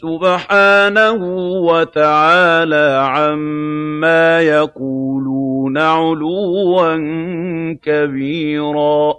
سُبْحَانَهُ وَتَعَالَىٰ عَمَّا يَقُولُونَ عُلُوًّا كَبِيرًا